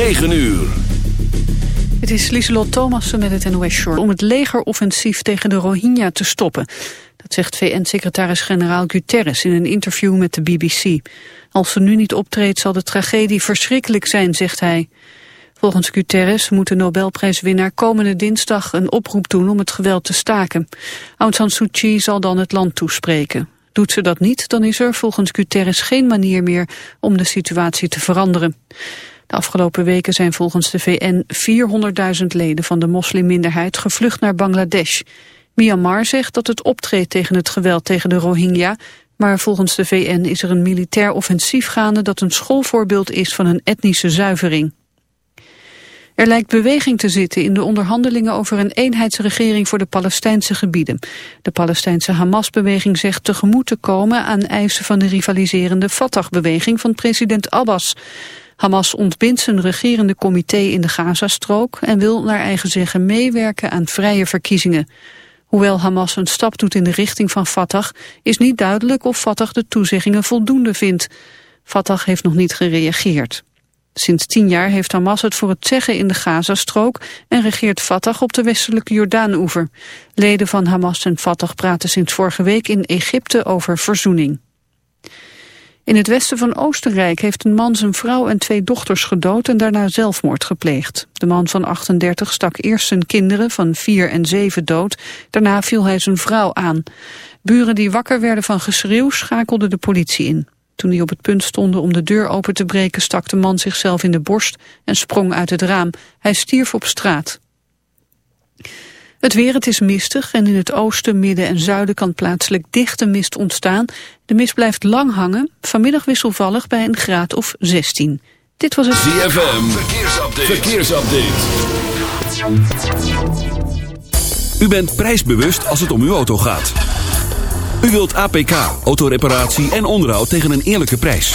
9 uur. Het is Lieselot Thomassen met het NOS-short om het legeroffensief tegen de Rohingya te stoppen. Dat zegt VN-secretaris-generaal Guterres in een interview met de BBC. Als ze nu niet optreedt zal de tragedie verschrikkelijk zijn, zegt hij. Volgens Guterres moet de Nobelprijswinnaar komende dinsdag een oproep doen om het geweld te staken. Aung San Suu Kyi zal dan het land toespreken. Doet ze dat niet, dan is er volgens Guterres geen manier meer om de situatie te veranderen. De afgelopen weken zijn volgens de VN 400.000 leden van de moslimminderheid gevlucht naar Bangladesh. Myanmar zegt dat het optreedt tegen het geweld tegen de Rohingya, maar volgens de VN is er een militair offensief gaande dat een schoolvoorbeeld is van een etnische zuivering. Er lijkt beweging te zitten in de onderhandelingen over een eenheidsregering voor de Palestijnse gebieden. De Palestijnse Hamas-beweging zegt tegemoet te komen aan eisen van de rivaliserende Fatah-beweging van president Abbas. Hamas ontbindt zijn regerende comité in de Gazastrook en wil naar eigen zeggen meewerken aan vrije verkiezingen. Hoewel Hamas een stap doet in de richting van Fatah, is niet duidelijk of Fatah de toezeggingen voldoende vindt. Fatah heeft nog niet gereageerd. Sinds tien jaar heeft Hamas het voor het zeggen in de Gazastrook en regeert Fatah op de westelijke Jordaan-oever. Leden van Hamas en Fatah praten sinds vorige week in Egypte over verzoening. In het westen van Oostenrijk heeft een man zijn vrouw en twee dochters gedood en daarna zelfmoord gepleegd. De man van 38 stak eerst zijn kinderen van 4 en 7 dood, daarna viel hij zijn vrouw aan. Buren die wakker werden van geschreeuw schakelden de politie in. Toen die op het punt stonden om de deur open te breken stak de man zichzelf in de borst en sprong uit het raam. Hij stierf op straat. Het weer, het is mistig en in het oosten, midden en zuiden kan plaatselijk dichte mist ontstaan. De mist blijft lang hangen, vanmiddag wisselvallig bij een graad of 16. Dit was het... ZFM, verkeersupdate. verkeersupdate. U bent prijsbewust als het om uw auto gaat. U wilt APK, autoreparatie en onderhoud tegen een eerlijke prijs.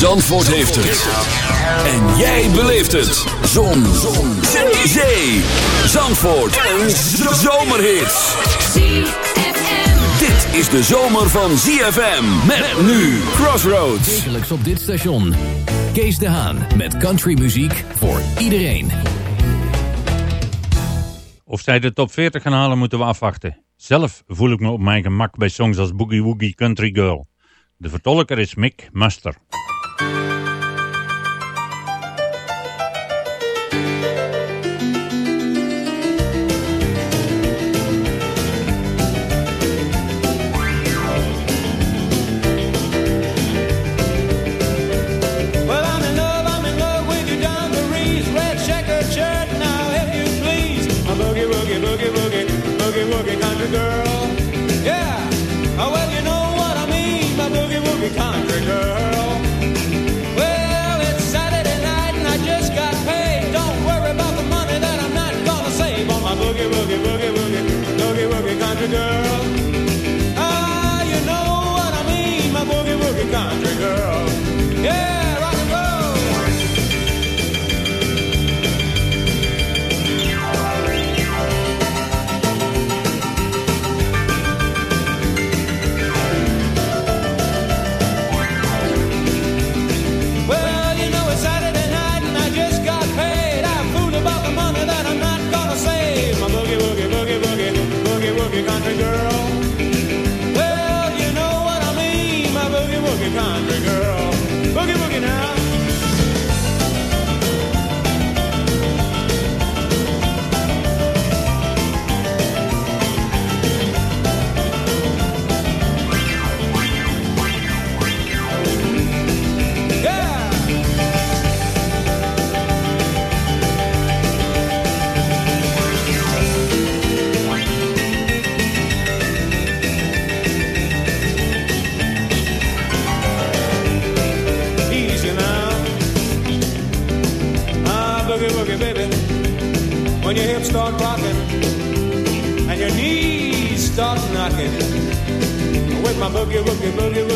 Zandvoort heeft het. En jij beleeft het. Zon. Zon. Zee. Zandvoort. Een zomerhit. Dit is de zomer van ZFM. Met nu Crossroads. Wekelijks op dit station. Kees de Haan met countrymuziek voor iedereen. Of zij de top 40 gaan halen moeten we afwachten. Zelf voel ik me op mijn gemak bij songs als Boogie Woogie Country Girl. De vertolker is Mick Muster. Well, boogie, boogie, boogie,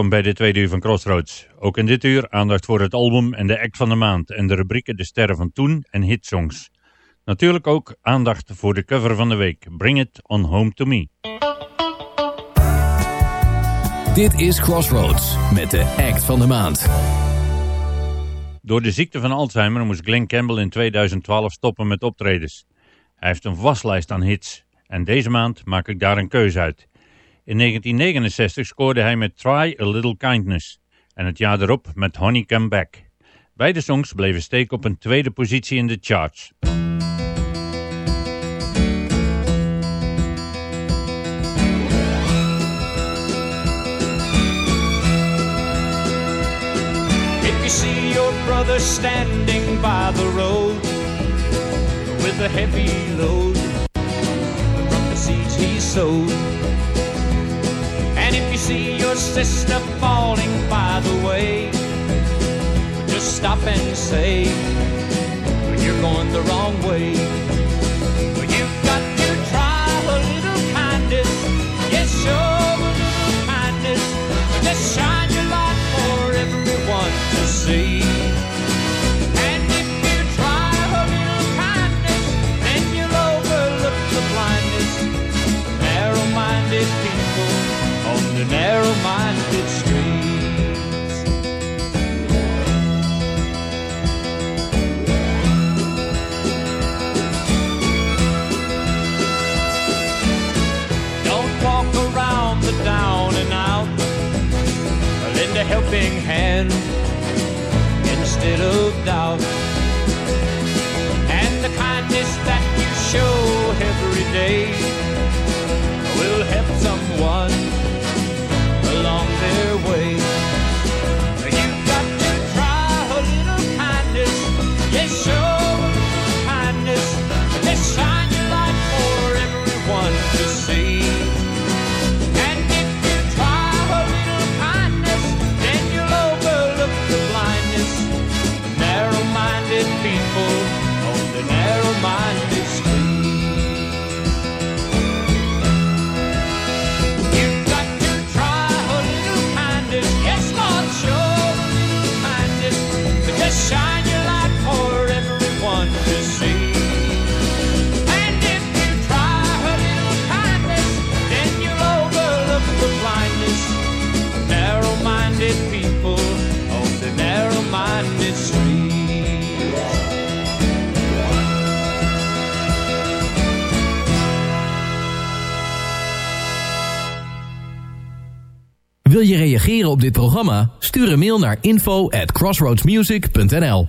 Welkom bij de tweede uur van Crossroads. Ook in dit uur aandacht voor het album en de act van de maand en de rubrieken De Sterren van Toen en Hitsongs. Natuurlijk ook aandacht voor de cover van de week, Bring It On Home To Me. Dit is Crossroads met de act van de maand. Door de ziekte van Alzheimer moest Glenn Campbell in 2012 stoppen met optredens. Hij heeft een waslijst aan hits en deze maand maak ik daar een keuze uit. In 1969 scoorde hij met Try a Little Kindness en het jaar erop met Honey Come Back. Beide songs bleven steken op een tweede positie in de charts. Standing by the road with a heavy load sister falling by the way, just stop and say, when You're going the wrong way. You've got to try a little kindness. Yes, a little kindness. Just shine your light for everyone to see. The narrow-minded streets. Don't walk around the down and out. Lend a helping hand instead of doubt. And the kindness that you show every day will help someone reageren op dit programma? Stuur een mail naar info at crossroadsmusic.nl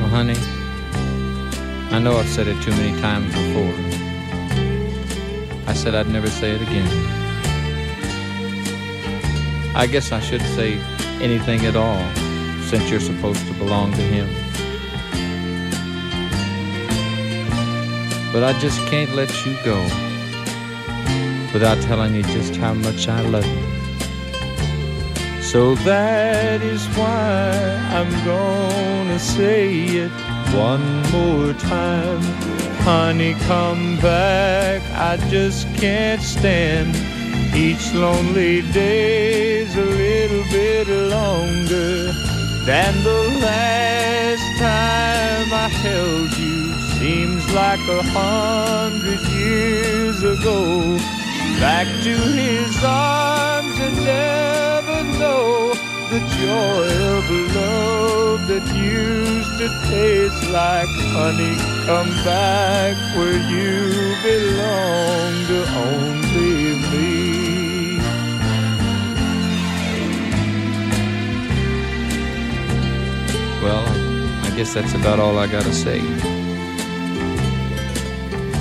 Well, honey, I know I've said it too many times before. I said I'd never say it again. I guess I should say anything at all, since you're supposed to belong to him. But I just can't let you go without telling you just how much I love you. So that is why I'm gonna say it one more time. Honey, come back. I just can't stand each lonely day's a little bit longer than the last time I held you. Seems like a hundred years ago. Back to his arms and never know the joy of love that used to taste like honey. Come back where you belong to only me. Well, I guess that's about all I gotta say.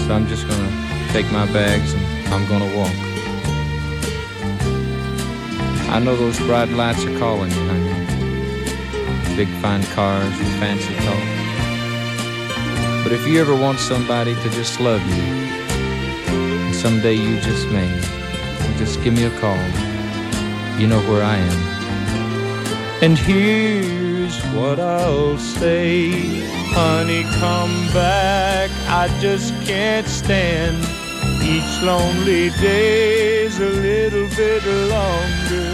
So I'm just gonna take my bags and I'm gonna walk. I know those bright lights are calling you, honey. Big fine cars and fancy talk. But if you ever want somebody to just love you, and someday you just may, just give me a call. You know where I am. And here's what I'll say. Honey, come back. I just can't stand each lonely day's a little bit longer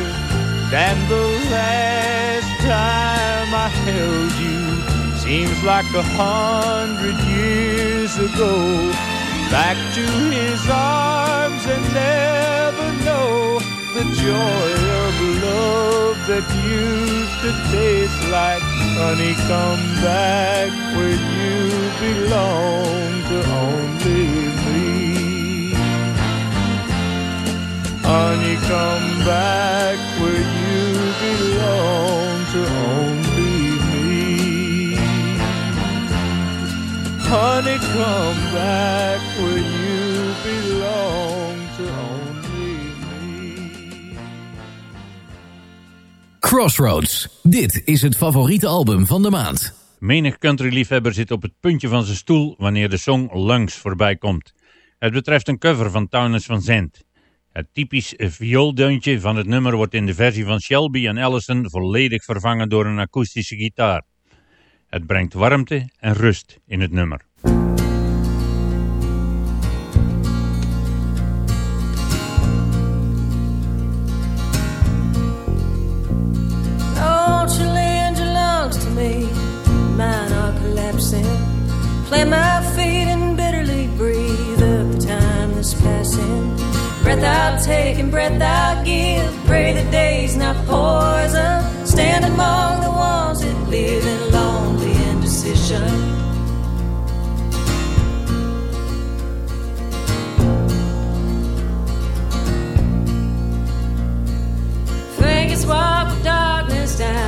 than the last time I held you. Seems like a hundred years ago. Back to his arms and never know the joy of love that used to taste like honey. Come back where you belong to only me. Honey, come back where you belong to only me. Honey, come back where you belong Crossroads. Dit is het favoriete album van de maand. Menig countryliefhebber zit op het puntje van zijn stoel wanneer de song Lungs voorbij komt. Het betreft een cover van Townes van Zandt. Het typisch viooldeuntje van het nummer wordt in de versie van Shelby en Allison volledig vervangen door een akoestische gitaar. Het brengt warmte en rust in het nummer. Plant my feet and bitterly breathe up the time that's passing. Breath I'll take and breath I'll give. Pray the day's not poison. Stand among the ones that live in lonely indecision. Fingers walk the darkness down,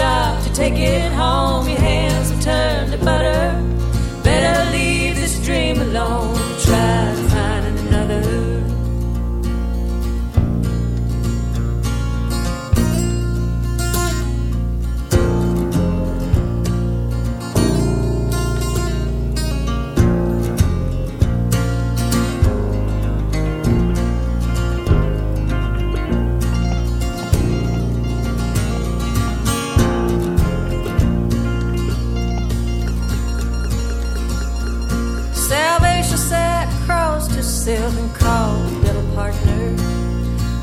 stop to take it home, your hands have turned to butter. Herself and called the devil partner.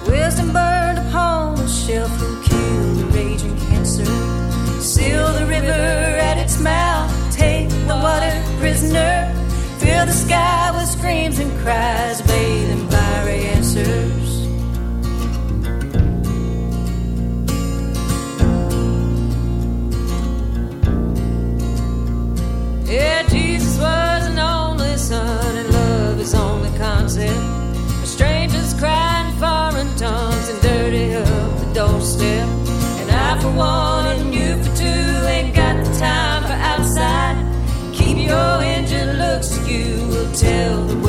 Wisdom burned upon the shelf who killed the raging cancer. Seal the river at its mouth, take the water prisoner. Fill the sky with screams and cries, tell the world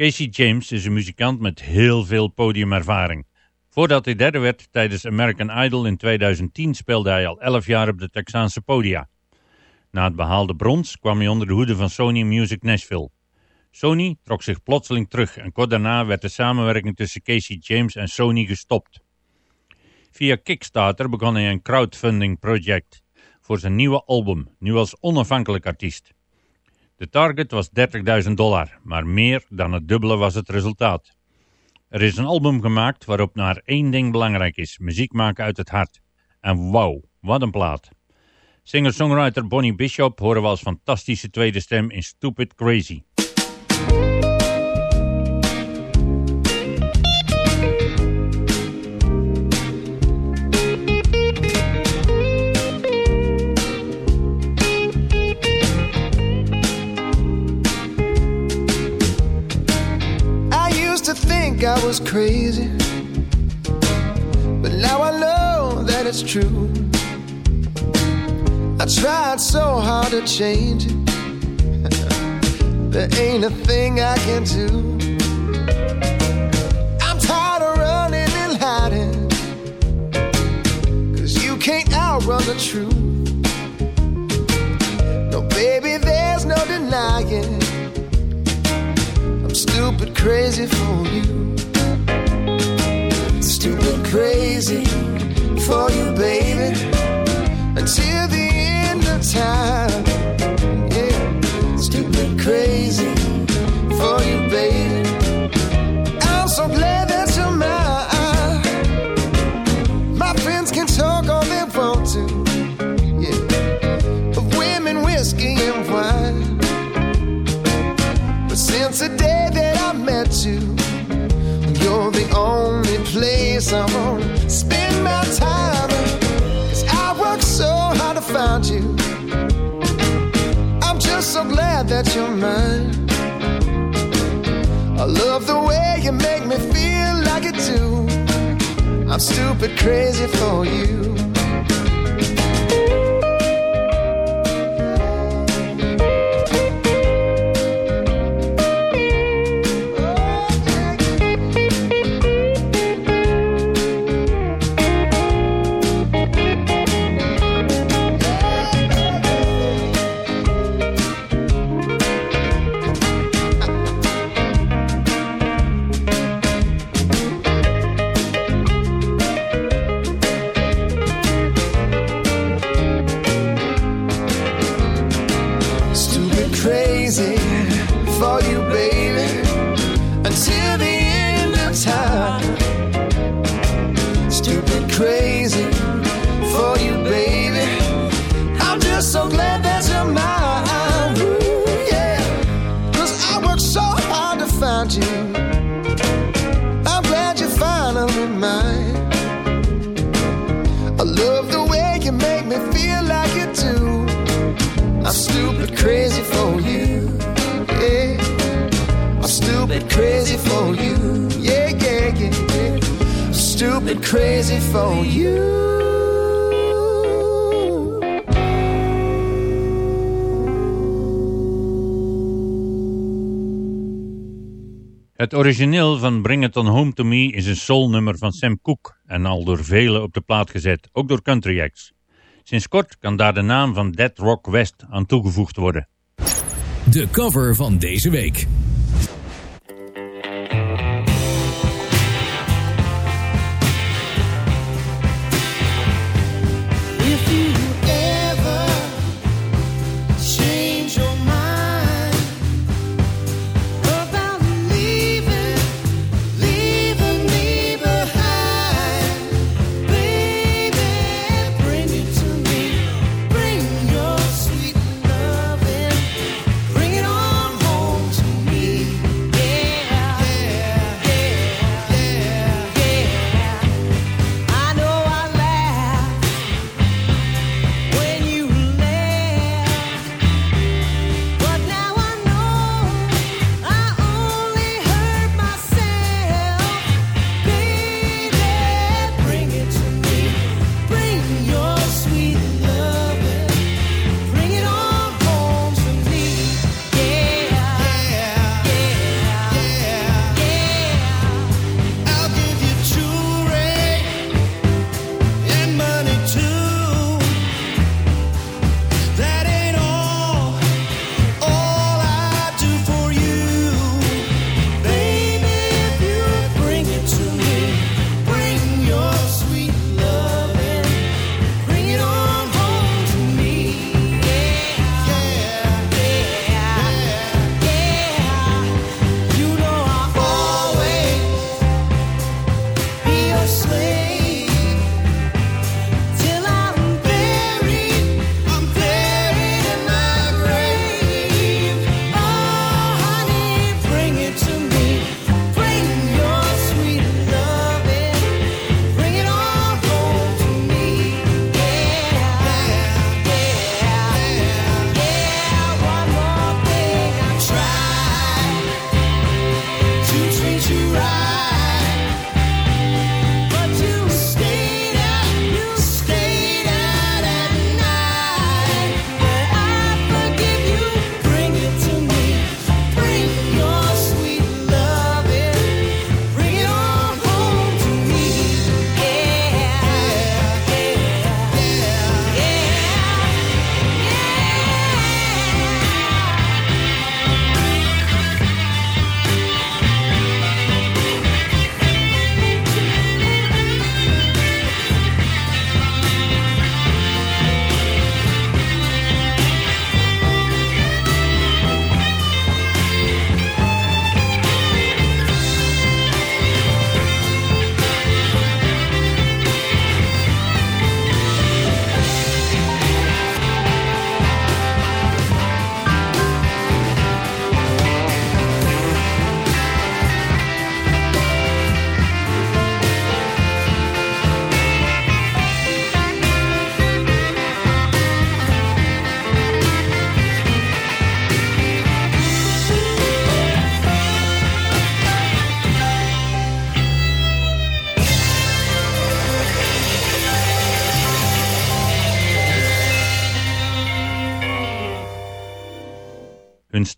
Casey James is een muzikant met heel veel podiumervaring. Voordat hij derde werd tijdens American Idol in 2010 speelde hij al 11 jaar op de Texaanse podia. Na het behaalde brons kwam hij onder de hoede van Sony Music Nashville. Sony trok zich plotseling terug en kort daarna werd de samenwerking tussen Casey James en Sony gestopt. Via Kickstarter begon hij een crowdfunding project voor zijn nieuwe album, nu als onafhankelijk artiest. De target was 30.000 dollar, maar meer dan het dubbele was het resultaat. Er is een album gemaakt waarop naar één ding belangrijk is, muziek maken uit het hart. En wauw, wat een plaat. Singer-songwriter Bonnie Bishop horen we als fantastische tweede stem in Stupid Crazy. I was crazy, but now I know that it's true. I tried so hard to change it, there ain't a thing I can do. I'm tired of running and hiding, cause you can't outrun the truth. No, baby, there's no denying. I'm stupid crazy for you. Stupid crazy for you, baby. Until the end of time. Yeah. Stupid crazy for you, baby. I'm so glad that you're mine. My friends can talk all they want to. Yeah. Of women, whiskey, and wine. But since the day that I met you, you're the only place I wanna spend my time. Cause I worked so hard to find you. I'm just so glad that you're mine. I love the way you make me feel like you do. I'm stupid crazy for you. Het origineel van Bring It On Home To Me is een soulnummer van Sam Cooke en al door velen op de plaat gezet, ook door country acts. Sinds kort kan daar de naam van Dead Rock West aan toegevoegd worden. De cover van deze week.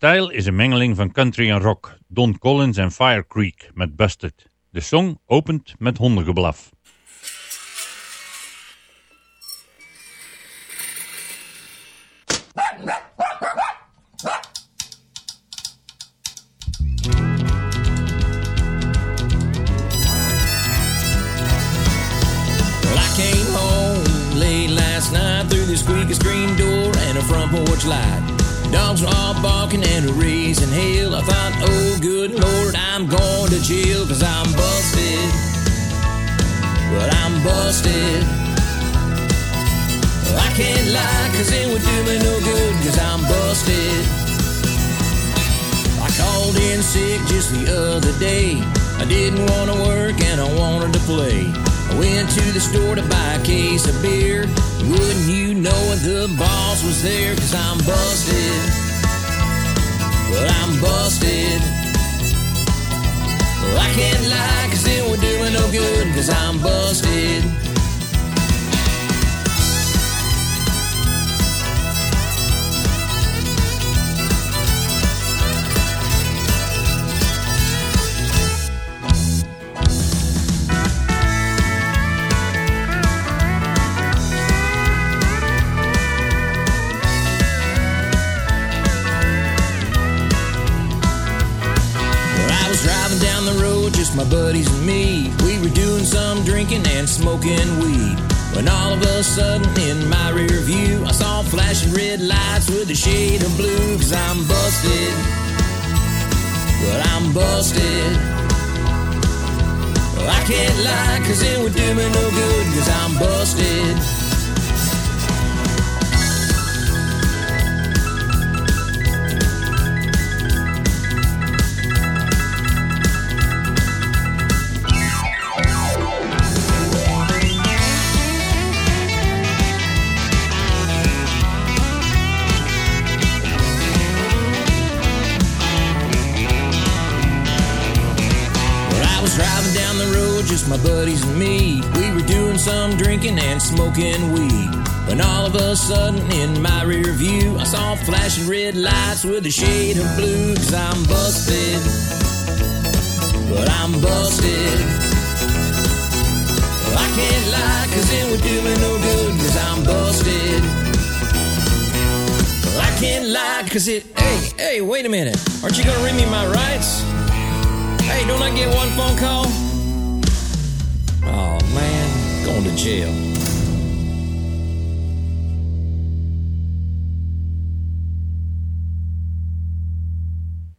Stijl is een mengeling van country en rock. Don Collins en Fire Creek met Busted. De song opent met hondengeblaf. Well, came home late last night through the squeaky screen door and a front porch light. Dogs were all barking and raising hell. I thought, oh, good lord, I'm going to jail cause I'm busted. Well, I'm busted. I can't lie cause it would do me no good cause I'm busted. I called in sick just the other day. I didn't want to work and I wanted to play. Went to the store to buy a case of beer. Wouldn't you know it, the boss was there cause I'm busted. Well, I'm busted. Well, I can't lie cause it would do me no good cause I'm busted. My buddies and me. We were doing some drinking and smoking weed. When all of a sudden, in my rear view, I saw flashing red lights with a shade of blue. Cause I'm busted. Well, I'm busted. I can't lie, cause it would do me no good. Cause I'm busted. My buddies and me. We were doing some drinking and smoking weed. When all of a sudden, in my rear view, I saw flashing red lights with a shade of blue. Cause I'm busted. But I'm busted. I can't lie, cause it would do me no good. Cause I'm busted. I can't lie, cause it. Hey, hey, wait a minute. Aren't you gonna read me my rights? Hey, don't I get one phone call? Going to jail.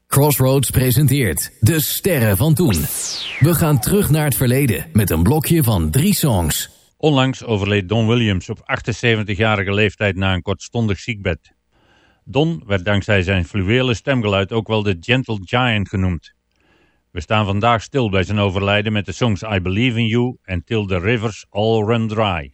Crossroads presenteert De Sterren van Toen. We gaan terug naar het verleden met een blokje van drie songs. Onlangs overleed Don Williams op 78-jarige leeftijd na een kortstondig ziekbed. Don werd dankzij zijn fluwelen stemgeluid ook wel de Gentle Giant genoemd. We staan vandaag stil bij zijn overlijden met de songs I Believe in You en Till the Rivers All Run Dry.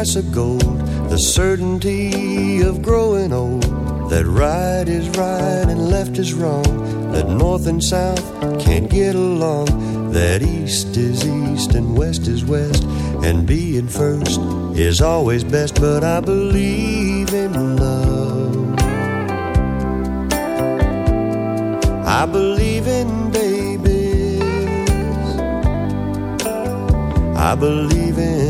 Price of gold, the certainty of growing old. That right is right and left is wrong. That north and south can't get along. That east is east and west is west. And being first is always best. But I believe in love. I believe in babies. I believe in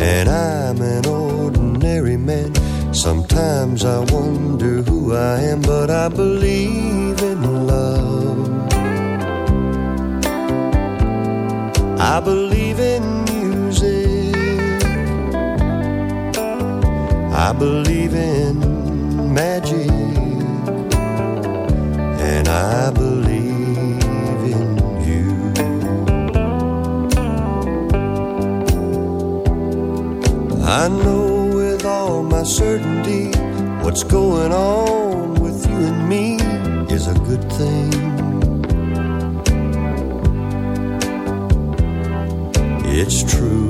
And I'm an ordinary man Sometimes I wonder who I am, but I believe in love. I believe in music. I believe in magic. And I believe I know with all my certainty what's going on with you and me is a good thing. It's true.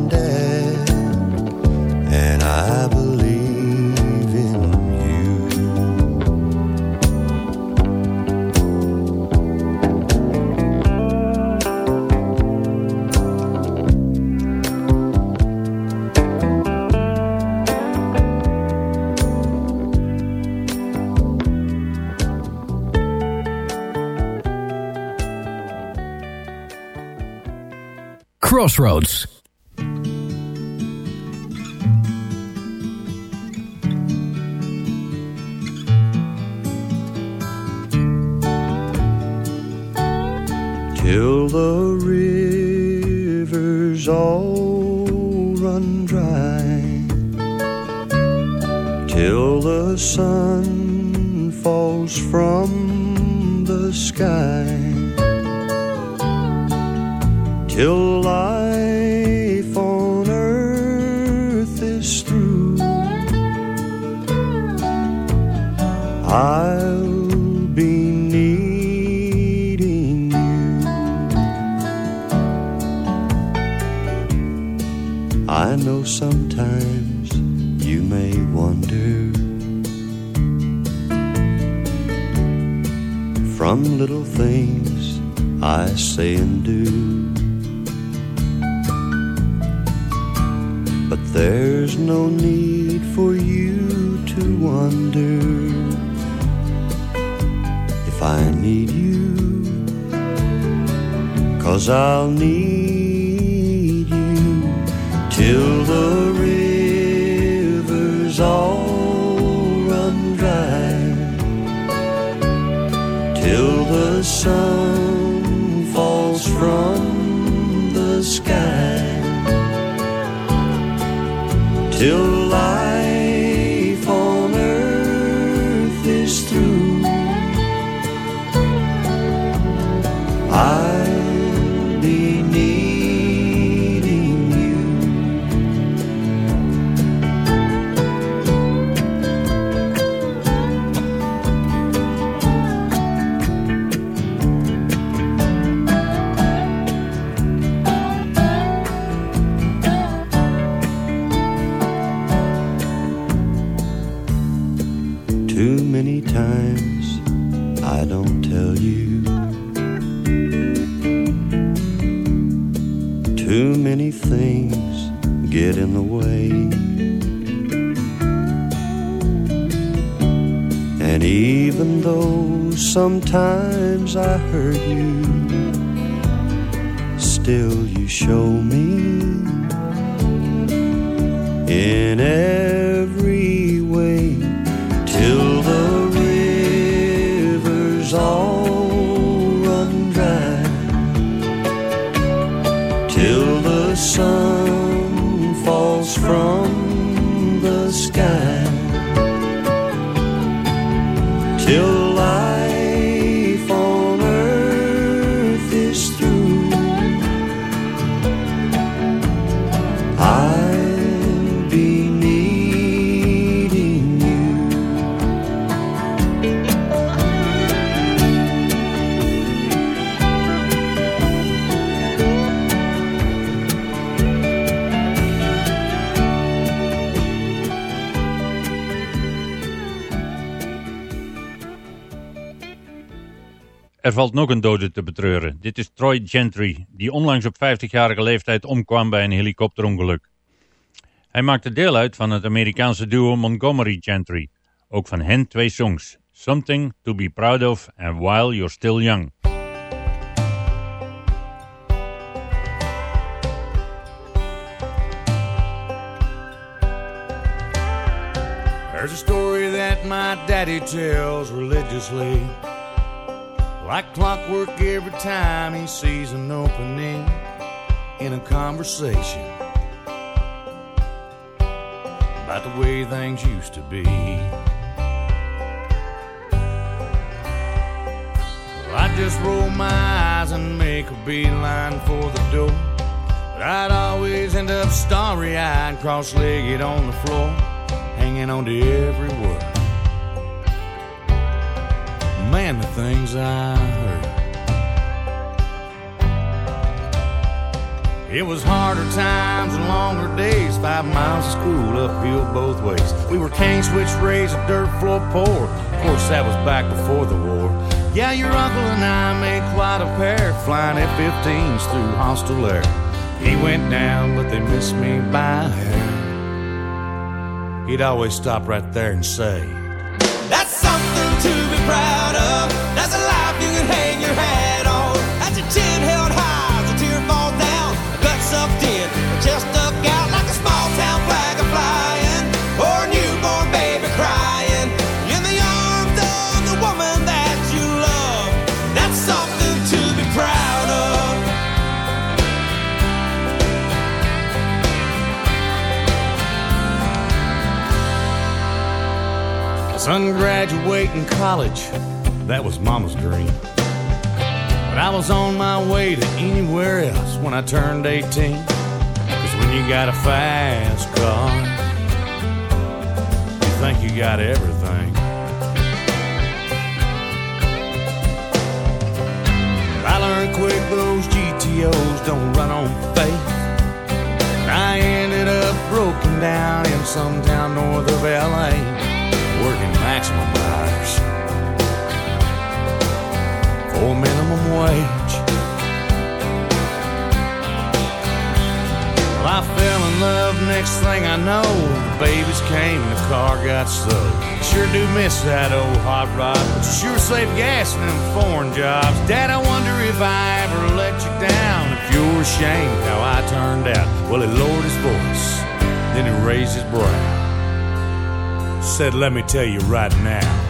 I believe in you. Crossroads. From little things I say and do. But there's no need for you to wonder if I need you. Cause I'll need you till the rivers all the sun falls from the sky, till Sometimes I hurt you. Still you show me In every way Till the rivers all run dry. Till the sun falls from the sky. Er valt nog een dode te betreuren. Dit is Troy Gentry, die onlangs op 50-jarige leeftijd omkwam bij een helikopterongeluk. Hij maakte deel uit van het Amerikaanse duo Montgomery Gentry. Ook van hen twee songs, Something to be Proud of en While You're Still Young. There's a story that my daddy tells religiously. Like clockwork every time he sees an opening in a conversation about the way things used to be. Well, I just roll my eyes and make a beeline for the door. But I'd always end up starry eyed, cross legged on the floor, hanging on to every word. Man, the things I heard. It was harder times and longer days, five miles of school uphill both ways. We were cane switch raised, a dirt floor poor. Of course, that was back before the war. Yeah, your uncle and I made quite a pair, flying F 15s through hostile air. He went down, but they missed me by hair. He'd always stop right there and say, to be proud of. That's a life you can hang your hat on. That's a chin held high, Son graduating college, that was mama's dream. But I was on my way to anywhere else when I turned 18. Cause when you got a fast car, you think you got everything. But I learned quick those GTOs don't run on faith. I ended up broken down in some town north of LA working maximum hours for minimum wage. Well, I fell in love, next thing I know, the babies came and the car got stowed. Sure do miss that old hot rod, but sure save gas in them foreign jobs. Dad, I wonder if I ever let you down, if you're ashamed how I turned out. Well, he lowered his voice, then he raised his brow said, Let me tell you right now.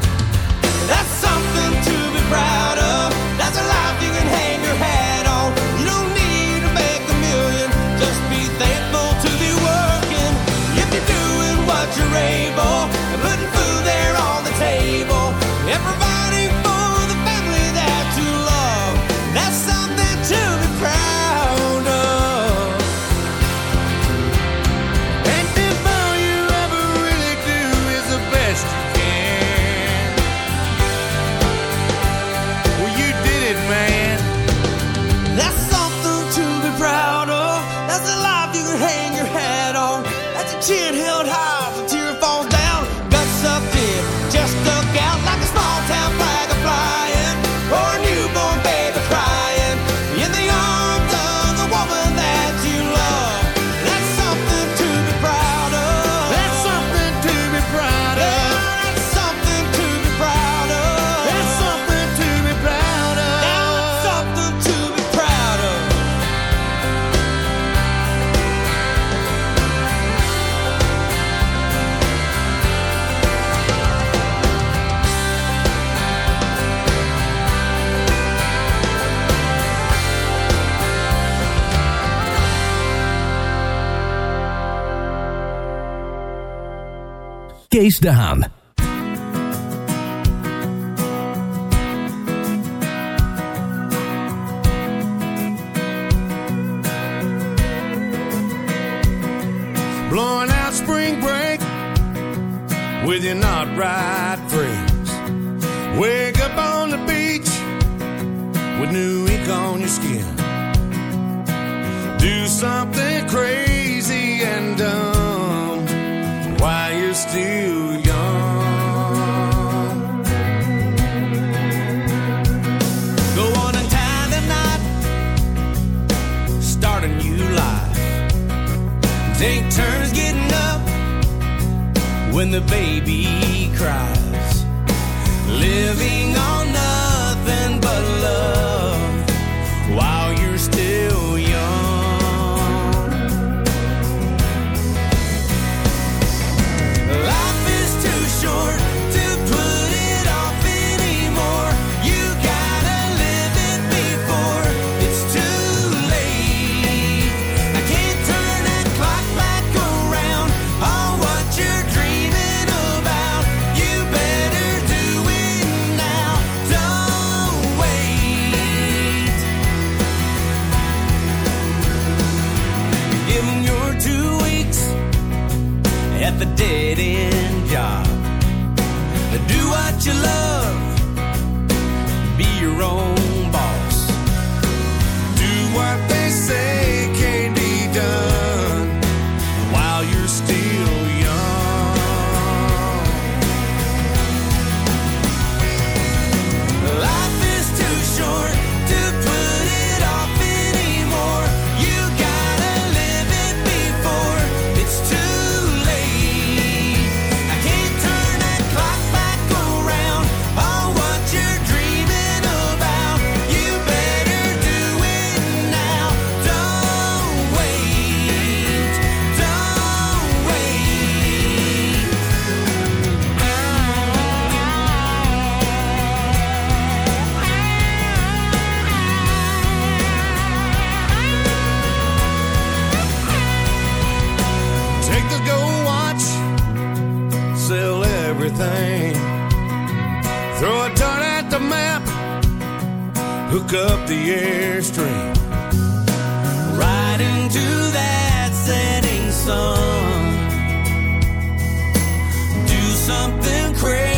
everything. Throw a dart at the map, hook up the airstream. ride into that setting sun. Do something crazy.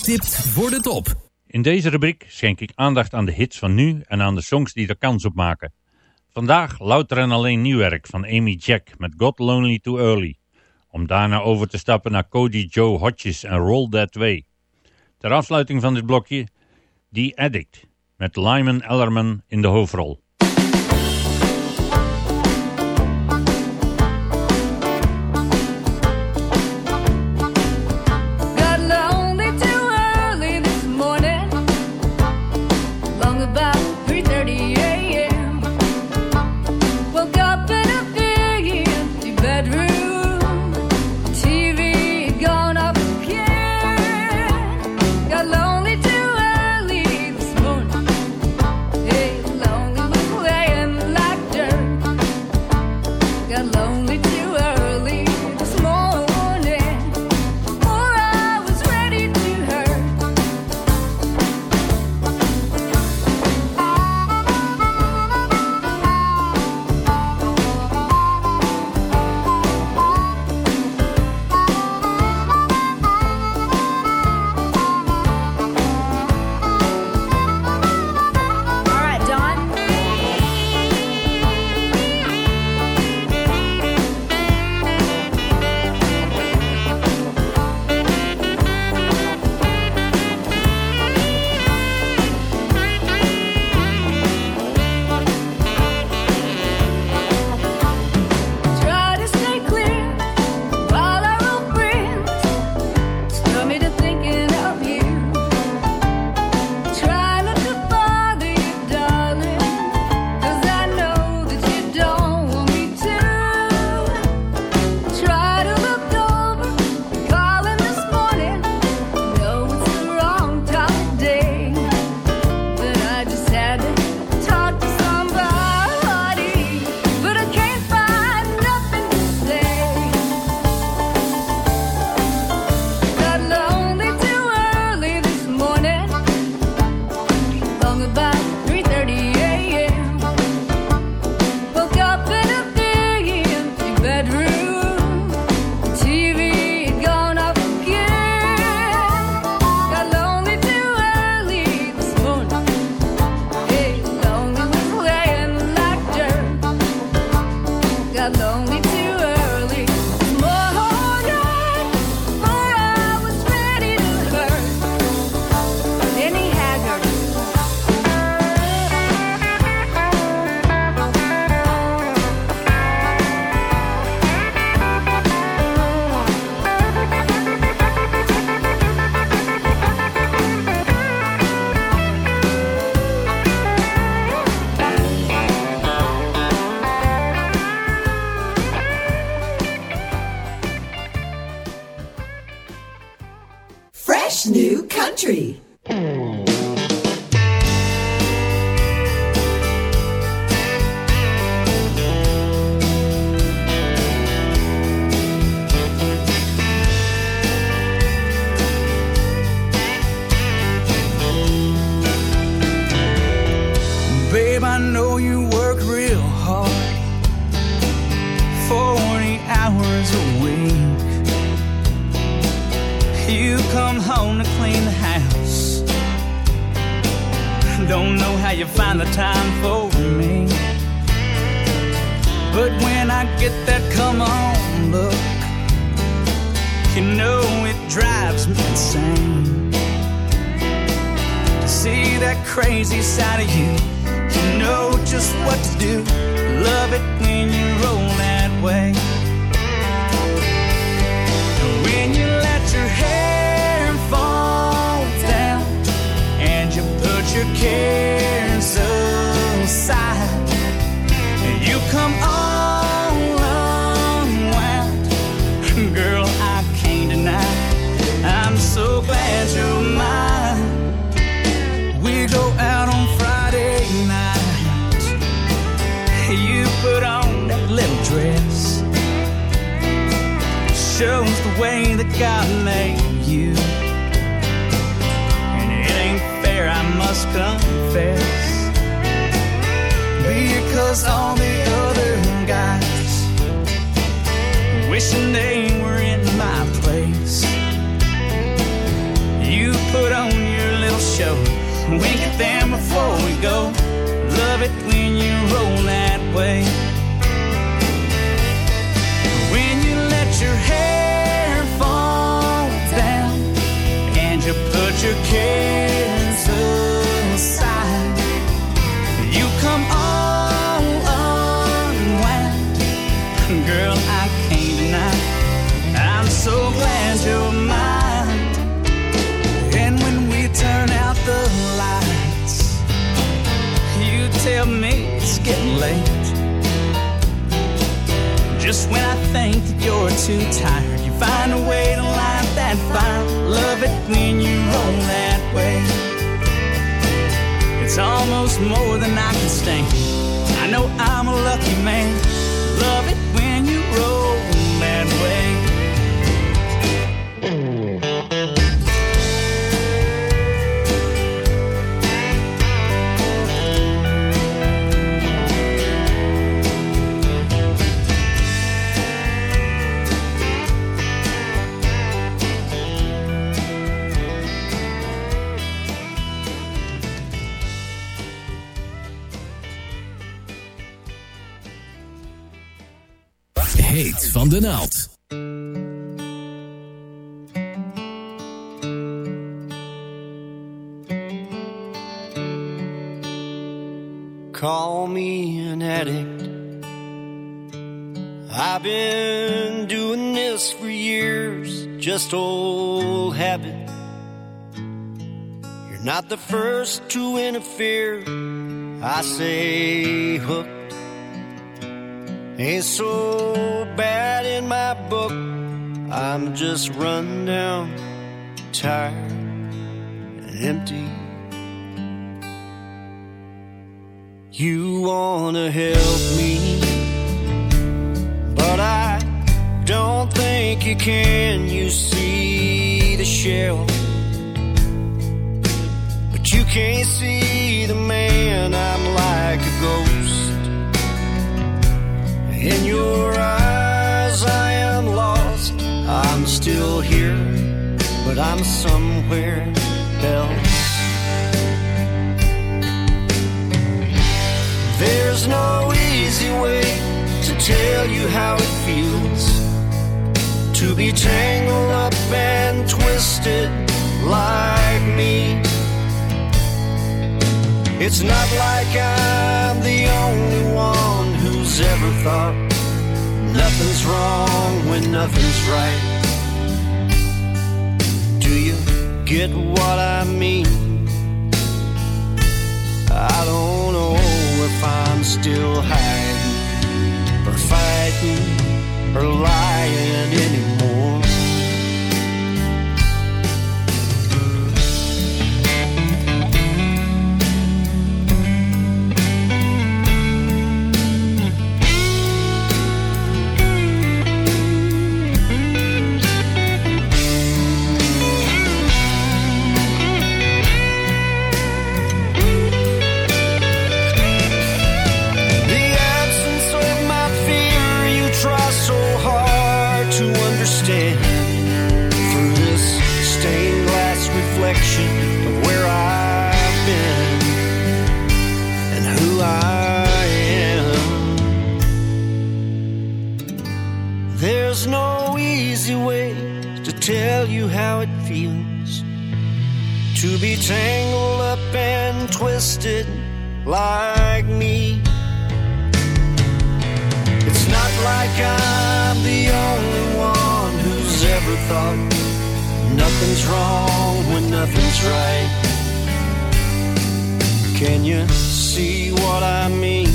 Getipt voor de top. In deze rubriek schenk ik aandacht aan de hits van nu en aan de songs die er kans op maken. Vandaag louter en alleen nieuw werk van Amy Jack met God Lonely Too Early. Om daarna over te stappen naar Cody Joe Hodges en Roll That Way. Ter afsluiting van dit blokje, The Addict met Lyman Ellerman in de hoofdrol. Shows the way that God made you. And it ain't fair, I must confess. Because all the other guys wishing they were in my place. You put on your little show. Wink at them before we go. Love it when you roll that way. Your hair fall down and you put your cares aside, you come all unwound. Girl, I can't deny. I'm so glad you're mine. And when we turn out the lights, you tell me it's getting late. Just when I think that you're too tired, you find a way to light that fire. Love it when you roll that way. It's almost more than I can stand. I know I'm a lucky man. Love it when you roll Call me an addict. I've been doing this for years, just old habit. You're not the first to interfere. I say hooked. Ain't so bad in my book. I'm just run down, tired, and empty. You wanna help me, but I don't think you can. You see the shell, but you can't see the man. I'm like a ghost. In your eyes, I am lost. I'm still here, but I'm somewhere else. There's no easy way to tell you how it feels to be tangled up and twisted like me. It's not like I'm the only one who's ever thought nothing's wrong when nothing's right. Do you get what I mean? I don't if I'm still hiding or fighting or lying anymore. nothing's wrong when nothing's right. Can you see what I mean?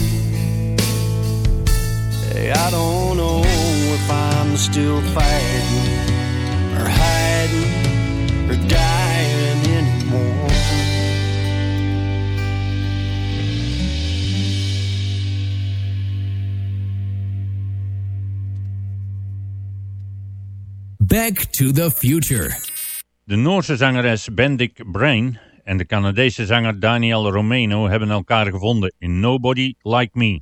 Hey, I don't know if I'm still fighting or hiding or dying anymore. Back to the Future. De Noorse zangeres Bendik Brain en de Canadese zanger Daniel Romano hebben elkaar gevonden in Nobody Like Me.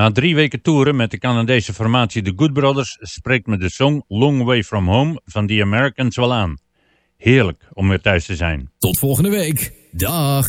Na drie weken toeren met de Canadese formatie The Good Brothers spreekt me de song Long Way From Home van The Americans wel aan. Heerlijk om weer thuis te zijn. Tot volgende week. Dag.